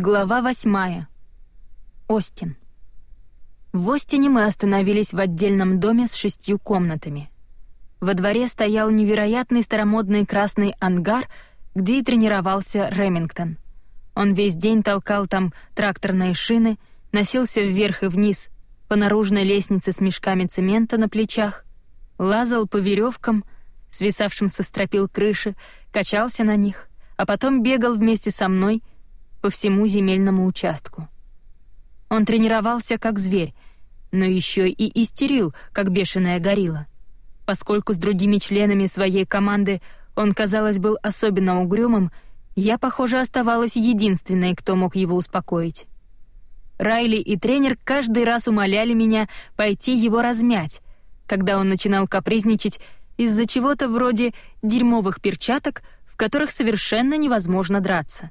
Глава восьмая. Остин. В Остине мы остановились в отдельном доме с шестью комнатами. Во дворе стоял невероятный старомодный красный ангар, где и тренировался Ремингтон. Он весь день толкал там тракторные шины, носился вверх и вниз по наружной лестнице с мешками цемента на плечах, лазал по веревкам, свисавшим со стропил крыши, качался на них, а потом бегал вместе со мной — по всему земельному участку. Он тренировался как зверь, но еще и истерил, как бешеная горилла. Поскольку с другими членами своей команды он, казалось, был особенно угрюмым, я, похоже, оставалась единственной, кто мог его успокоить. Райли и тренер каждый раз умоляли меня пойти его размять, когда он начинал капризничать из-за чего-то вроде дерьмовых перчаток, в которых совершенно невозможно драться.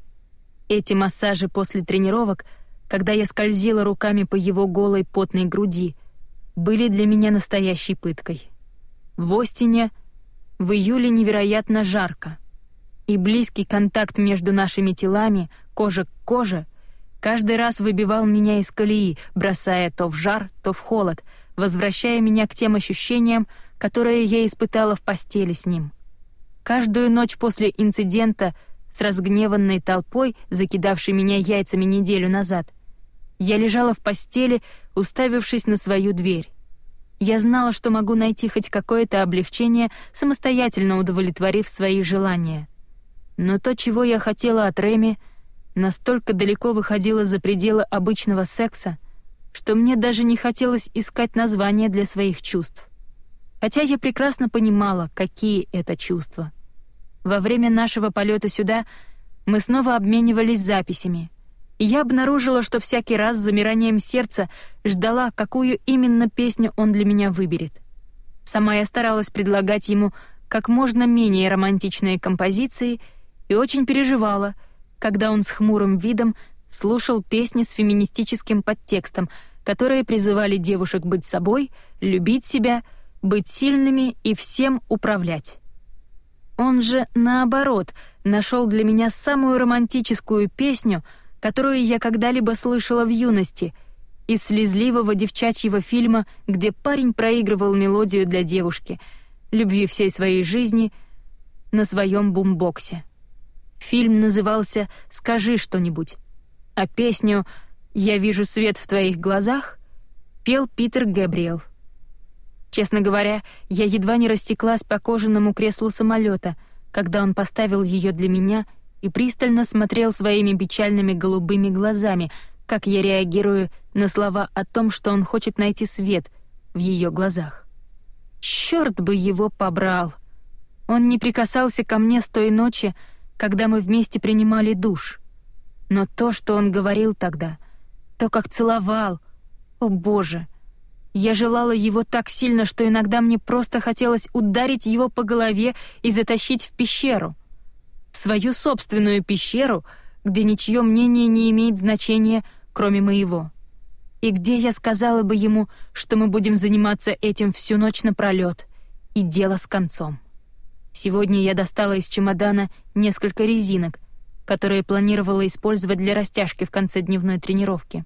Эти массажи после тренировок, когда я скользила руками по его голой потной груди, были для меня настоящей пыткой. В Остине в июле невероятно жарко, и близкий контакт между нашими телами, кожа к коже, каждый раз выбивал меня из колеи, бросая то в жар, то в холод, возвращая меня к тем ощущениям, которые я испытала в постели с ним. Каждую ночь после инцидента — с разгневанной толпой, закидавшей меня яйцами неделю назад. Я лежала в постели, уставившись на свою дверь. Я знала, что могу найти хоть какое-то облегчение, самостоятельно удовлетворив свои желания. Но то, чего я хотела от Реми, настолько далеко выходило за пределы обычного секса, что мне даже не хотелось искать название для своих чувств. Хотя я прекрасно понимала, какие это чувства. Во время нашего полета сюда мы снова обменивались записями. Я обнаружила, что всякий раз с замиранием сердца ждала, какую именно песню он для меня выберет. Сама я старалась предлагать ему как можно менее романтичные композиции и очень переживала, когда он с хмурым видом слушал песни с феминистическим подтекстом, которые призывали девушек быть собой, любить себя, быть сильными и всем управлять. Он же, наоборот, нашел для меня самую романтическую песню, которую я когда-либо слышала в юности, из слезливого девчачьего фильма, где парень проигрывал мелодию для девушки, любви всей своей жизни, на своем бумбоксе. Фильм назывался «Скажи что-нибудь», а песню «Я вижу свет в твоих глазах» пел Питер Гэбриэл. Честно говоря, я едва не растеклась по кожаному креслу самолета, когда он поставил ее для меня и пристально смотрел своими печальными голубыми глазами, как я реагирую на слова о том, что он хочет найти свет в ее глазах. Черт бы его побрал! Он не прикасался ко мне с той ночи, когда мы вместе принимали душ. Но то, что он говорил тогда, то, как целовал, о боже! Я желала его так сильно, что иногда мне просто хотелось ударить его по голове и затащить в пещеру. В свою собственную пещеру, где ничье мнение не имеет значения, кроме моего. И где я сказала бы ему, что мы будем заниматься этим всю ночь напролёт, и дело с концом. Сегодня я достала из чемодана несколько резинок, которые планировала использовать для растяжки в конце дневной тренировки.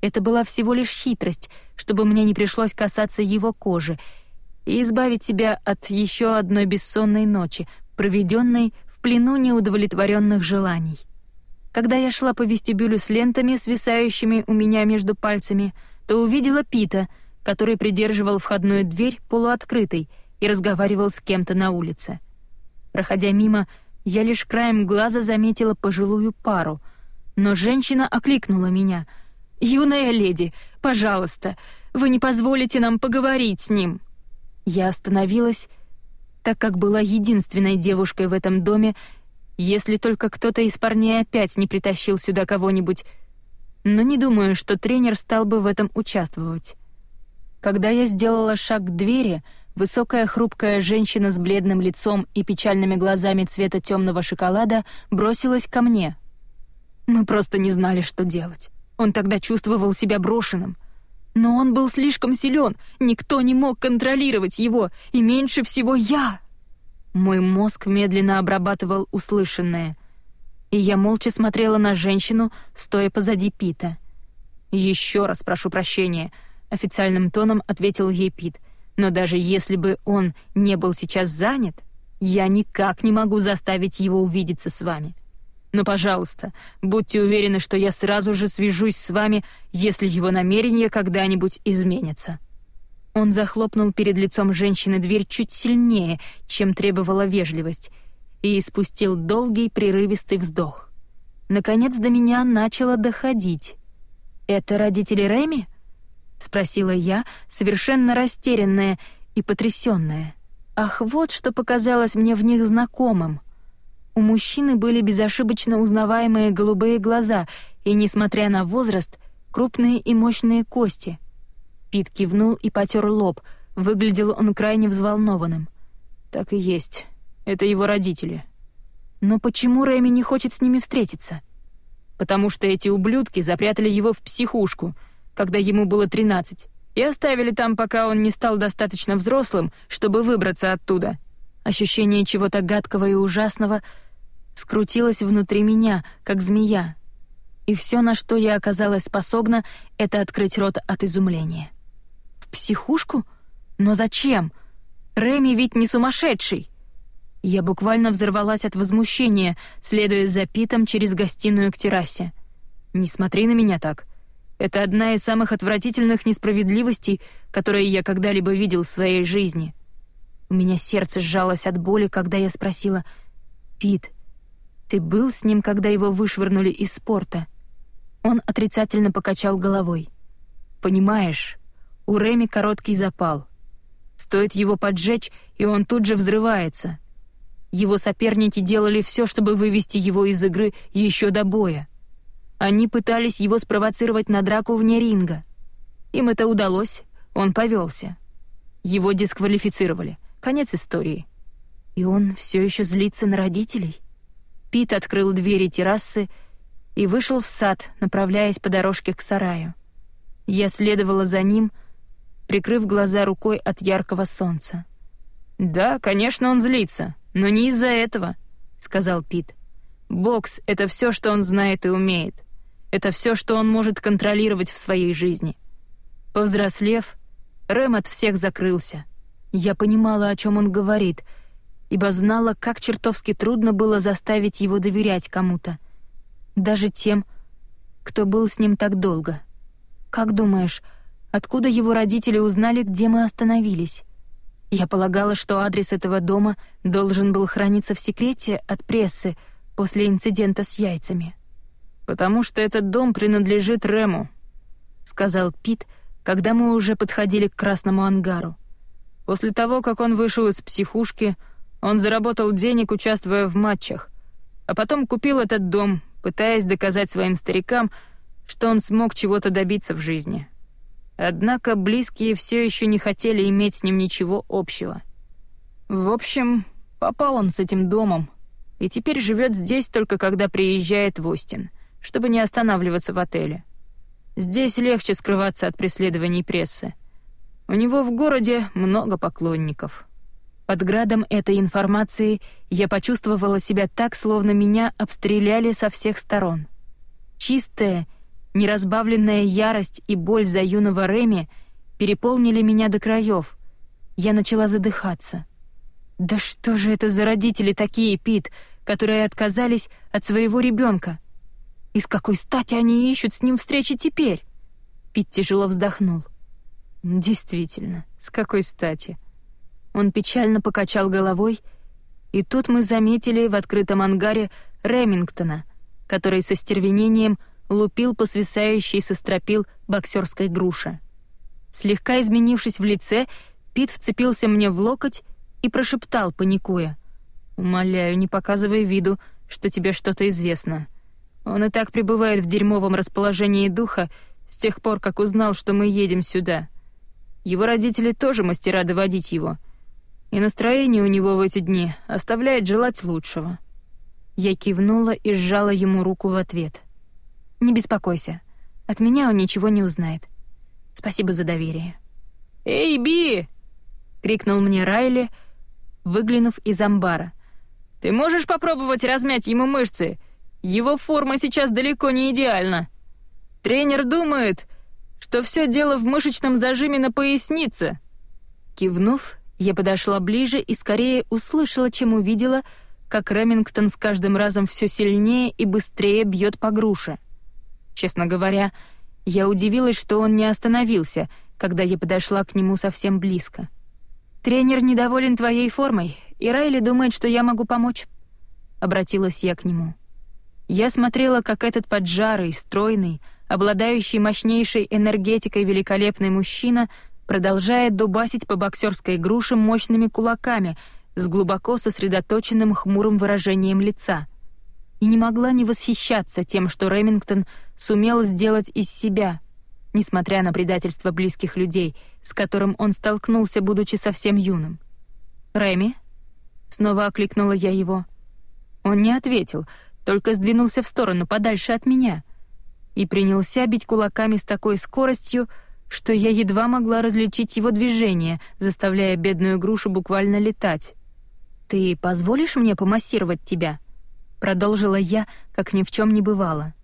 Это была всего лишь хитрость, чтобы мне не пришлось касаться его кожи и избавить себя от еще одной бессонной ночи, проведенной в плену неудовлетворенных желаний. Когда я шла по вестибюлю с лентами, свисающими у меня между пальцами, то увидела Пита, который придерживал входную дверь полуоткрытой и разговаривал с кем-то на улице. Проходя мимо, я лишь краем глаза заметила пожилую пару, но женщина окликнула меня — «Юная леди, пожалуйста, вы не позволите нам поговорить с ним». Я остановилась, так как была единственной девушкой в этом доме, если только кто-то из парней опять не притащил сюда кого-нибудь, но не думаю, что тренер стал бы в этом участвовать. Когда я сделала шаг к двери, высокая хрупкая женщина с бледным лицом и печальными глазами цвета темного шоколада бросилась ко мне. Мы просто не знали, что делать. Он тогда чувствовал себя брошенным. Но он был слишком силен, никто не мог контролировать его, и меньше всего я. Мой мозг медленно обрабатывал услышанное. и я молча смотрела на женщину, стоя позади Пита. «Еще раз прошу прощения», — официальным тоном ответил ей Пит. «Но даже если бы он не был сейчас занят, я никак не могу заставить его увидеться с вами. Но, пожалуйста, будьте уверены, что я сразу же свяжусь с вами, если его намерения когда-нибудь изменятся». Он захлопнул перед лицом женщины дверь чуть сильнее, чем требовала вежливость, и испустил долгий прерывистый вздох. Наконец до меня начало доходить. «Это родители Рэми?» — спросила я, совершенно растерянная и потрясенная. Ах, вот что показалось мне в них знакомым. У мужчины были безошибочно узнаваемые голубые глаза и, несмотря на возраст, крупные и мощные кости — Пит кивнул и потер лоб. Выглядел он крайне взволнованным. «Так и есть. Это его родители». «Но почему Рэми не хочет с ними встретиться?» «Потому что эти ублюдки запрятали его в психушку, когда ему было тринадцать, и оставили там, пока он не стал достаточно взрослым, чтобы выбраться оттуда». Ощущение чего-то гадкого и ужасного скрутилось внутри меня, как змея. И все, на что я оказалась способна, это открыть рот от изумления психушку? Но зачем? Реми ведь не сумасшедший. Я буквально взорвалась от возмущения, следуя за Питом через гостиную к террасе. Не смотри на меня так. Это одна из самых отвратительных несправедливостей, которые я когда-либо видел в своей жизни. У меня сердце сжалось от боли, когда я спросила: "Пит, ты был с ним, когда его вышвырнули из спорта?" Он отрицательно покачал головой. "Понимаешь, у Реми короткий запал. Стоит его поджечь, и он тут же взрывается. Его соперники делали все, чтобы вывести его из игры еще до боя. Они пытались его спровоцировать на драку вне ринга. Им это удалось, он повелся. Его дисквалифицировали. Конец истории. И он все еще злится на родителей. Пит открыл двери террасы и вышел в сад, направляясь по дорожке к сараю. Я следовала за ним — прикрыв глаза рукой от яркого солнца. «Да, конечно, он злится, но не из-за этого», — сказал Пит. «Бокс — это все, что он знает и умеет. Это все, что он может контролировать в своей жизни». Повзрослев, Рэм от всех закрылся. Я понимала, о чем он говорит, ибо знала, как чертовски трудно было заставить его доверять кому-то. Даже тем, кто был с ним так долго. «Как думаешь, Откуда его родители узнали, где мы остановились? Я полагала, что адрес этого дома должен был храниться в секрете от прессы после инцидента с яйцами. «Потому что этот дом принадлежит Рему», — сказал Пит, когда мы уже подходили к красному ангару. После того, как он вышел из психушки, он заработал денег, участвуя в матчах, а потом купил этот дом, пытаясь доказать своим старикам, что он смог чего-то добиться в жизни. Однако близкие все еще не хотели иметь с ним ничего общего. В общем, попал он с этим домом, и теперь живет здесь только когда приезжает в Остин, чтобы не останавливаться в отеле. Здесь легче скрываться от преследований прессы. У него в городе много поклонников. Под градом этой информации я почувствовала себя так, словно меня обстреляли со всех сторон. Чистая Неразбавленная ярость и боль за юного Реми переполнили меня до краев. Я начала задыхаться. Да что же это за родители такие, Пит, которые отказались от своего ребенка? И с какой стати они ищут с ним встречи теперь? Пит тяжело вздохнул. Действительно, с какой стати? Он печально покачал головой, и тут мы заметили в открытом ангаре Ремингтона, который со стервенением лупил по свисающей со стропил боксерской груши. Слегка изменившись в лице, Пит вцепился мне в локоть и прошептал, паникуя. «Умоляю, не показывай виду, что тебе что-то известно. Он и так пребывает в дерьмовом расположении духа с тех пор, как узнал, что мы едем сюда. Его родители тоже мастера доводить его. И настроение у него в эти дни оставляет желать лучшего». Я кивнула и сжала ему руку в ответ. Не беспокойся. От меня он ничего не узнает. Спасибо за доверие. «Эй, Би!» — крикнул мне Райли, выглянув из амбара. «Ты можешь попробовать размять ему мышцы? Его форма сейчас далеко не идеальна. Тренер думает, что все дело в мышечном зажиме на пояснице». Кивнув, я подошла ближе и скорее услышала, чем увидела, как Ремингтон с каждым разом все сильнее и быстрее бьет по груше. Честно говоря, я удивилась, что он не остановился, когда я подошла к нему совсем близко. «Тренер недоволен твоей формой, и Райли думает, что я могу помочь», — обратилась я к нему. Я смотрела, как этот поджарый, стройный, обладающий мощнейшей энергетикой великолепный мужчина продолжает дубасить по боксерской груше мощными кулаками с глубоко сосредоточенным хмурым выражением лица. И не могла не восхищаться тем, что Ремингтон сумел сделать из себя, несмотря на предательство близких людей, с которым он столкнулся, будучи совсем юным. «Рэми?» — снова окликнула я его. Он не ответил, только сдвинулся в сторону, подальше от меня, и принялся бить кулаками с такой скоростью, что я едва могла различить его движение, заставляя бедную грушу буквально летать. «Ты позволишь мне помассировать тебя?» — продолжила я, как ни в чем не бывало.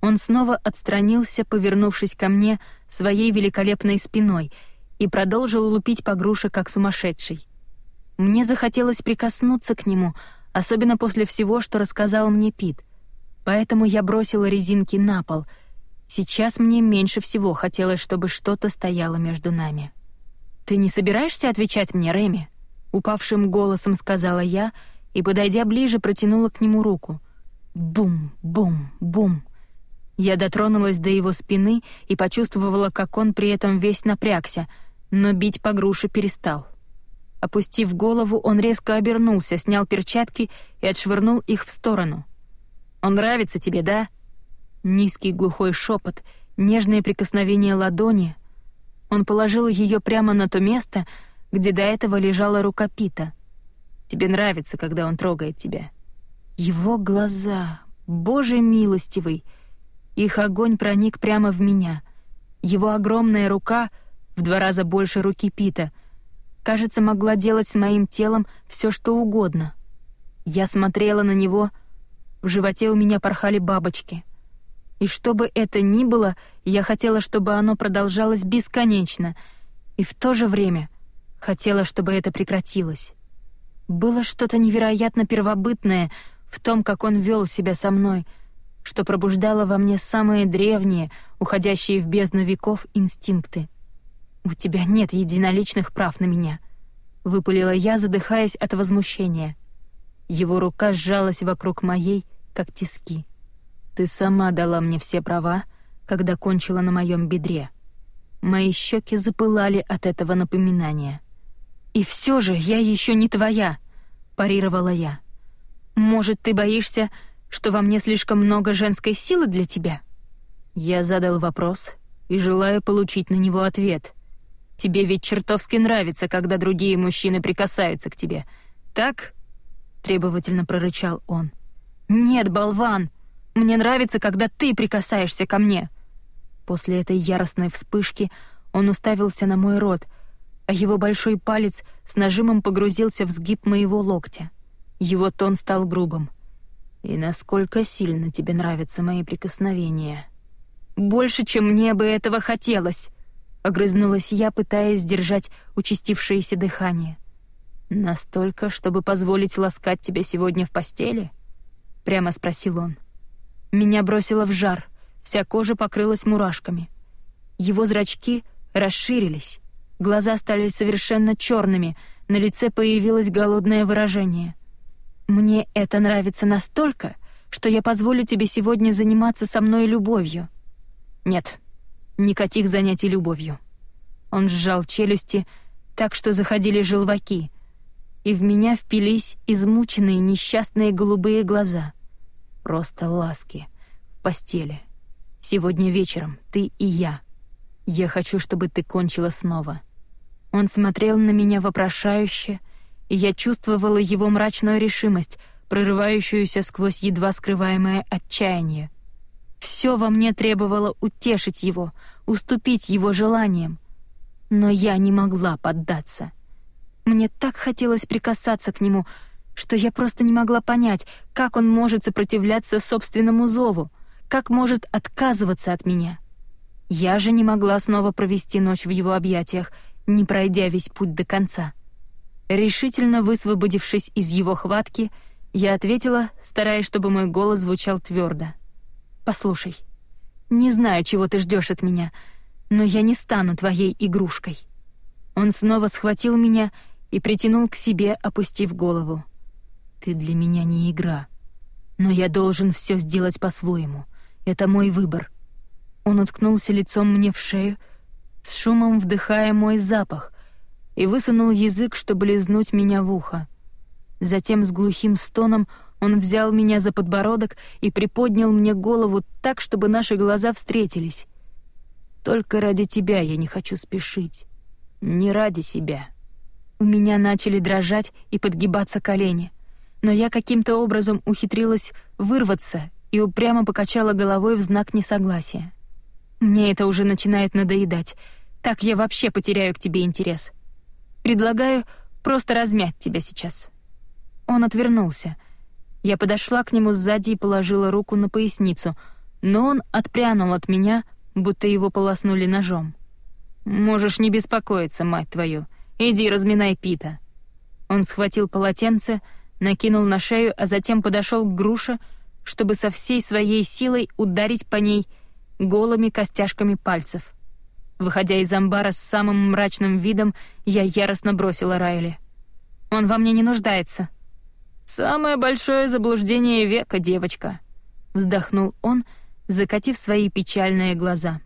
Он снова отстранился, повернувшись ко мне своей великолепной спиной, и продолжил лупить по груше, как сумасшедший. Мне захотелось прикоснуться к нему, особенно после всего, что рассказал мне Пит. Поэтому я бросила резинки на пол — Сейчас мне меньше всего хотелось, чтобы что-то стояло между нами. «Ты не собираешься отвечать мне, Реми?» Упавшим голосом сказала я и, подойдя ближе, протянула к нему руку. Бум, бум, бум. Я дотронулась до его спины и почувствовала, как он при этом весь напрягся, но бить по груше перестал. Опустив голову, он резко обернулся, снял перчатки и отшвырнул их в сторону. «Он нравится тебе, да?» Низкий глухой шепот, нежное прикосновение ладони. Он положил ее прямо на то место, где до этого лежала рука Пита. Тебе нравится, когда он трогает тебя. Его глаза, Боже милостивый, их огонь проник прямо в меня. Его огромная рука, в два раза больше руки Пита, кажется, могла делать с моим телом все, что угодно. Я смотрела на него, в животе у меня порхали бабочки — и что бы это ни было, я хотела, чтобы оно продолжалось бесконечно, и в то же время хотела, чтобы это прекратилось. Было что-то невероятно первобытное в том, как он вел себя со мной, что пробуждало во мне самые древние, уходящие в бездну веков, инстинкты. «У тебя нет единоличных прав на меня», — выпалила я, задыхаясь от возмущения. Его рука сжалась вокруг моей, как тиски. Ты сама дала мне все права, когда кончила на моем бедре. Мои щеки запылали от этого напоминания. И все же я еще не твоя, парировала я. Может, ты боишься, что во мне слишком много женской силы для тебя? Я задал вопрос и желаю получить на него ответ. Тебе ведь чертовски нравится, когда другие мужчины прикасаются к тебе. Так? требовательно прорычал он. Нет, болван, мне нравится, когда ты прикасаешься ко мне». После этой яростной вспышки он уставился на мой рот, а его большой палец с нажимом погрузился в сгиб моего локтя. Его тон стал грубым. «И насколько сильно тебе нравятся мои прикосновения?» «Больше, чем мне бы этого хотелось», — огрызнулась я, пытаясь сдержать участившееся дыхание. «Настолько, чтобы позволить ласкать тебя сегодня в постели?» — прямо спросил он. Меня бросило в жар, вся кожа покрылась мурашками. Его зрачки расширились, глаза стали совершенно черными, на лице появилось голодное выражение. «Мне это нравится настолько, что я позволю тебе сегодня заниматься со мной любовью». «Нет, никаких занятий любовью». Он сжал челюсти так, что заходили желваки, и в меня впились измученные несчастные голубые глаза — Просто ласки. В постели. Сегодня вечером ты и я. Я хочу, чтобы ты кончила снова. Он смотрел на меня вопрошающе, и я чувствовала его мрачную решимость, прорывающуюся сквозь едва скрываемое отчаяние. Все во мне требовало утешить его, уступить его желаниям. Но я не могла поддаться. Мне так хотелось прикасаться к нему, что я просто не могла понять, как он может сопротивляться собственному зову, как может отказываться от меня. Я же не могла снова провести ночь в его объятиях, не пройдя весь путь до конца. Решительно высвободившись из его хватки, я ответила, стараясь, чтобы мой голос звучал твердо. «Послушай, не знаю, чего ты ждешь от меня, но я не стану твоей игрушкой». Он снова схватил меня и притянул к себе, опустив голову. «Ты для меня не игра, но я должен все сделать по-своему. Это мой выбор». Он уткнулся лицом мне в шею, с шумом вдыхая мой запах, и высунул язык, чтобы лизнуть меня в ухо. Затем с глухим стоном он взял меня за подбородок и приподнял мне голову так, чтобы наши глаза встретились. «Только ради тебя я не хочу спешить. Не ради себя». У меня начали дрожать и подгибаться колени, но я каким-то образом ухитрилась вырваться и упрямо покачала головой в знак несогласия. «Мне это уже начинает надоедать. Так я вообще потеряю к тебе интерес. Предлагаю просто размять тебя сейчас». Он отвернулся. Я подошла к нему сзади и положила руку на поясницу, но он отпрянул от меня, будто его полоснули ножом. «Можешь не беспокоиться, мать твою. Иди разминай Пита». Он схватил полотенце, накинул на шею, а затем подошел к груше, чтобы со всей своей силой ударить по ней голыми костяшками пальцев. Выходя из амбара с самым мрачным видом, я яростно бросила Райли. «Он во мне не нуждается», «Самое большое заблуждение века, девочка», — вздохнул он, закатив свои печальные глаза.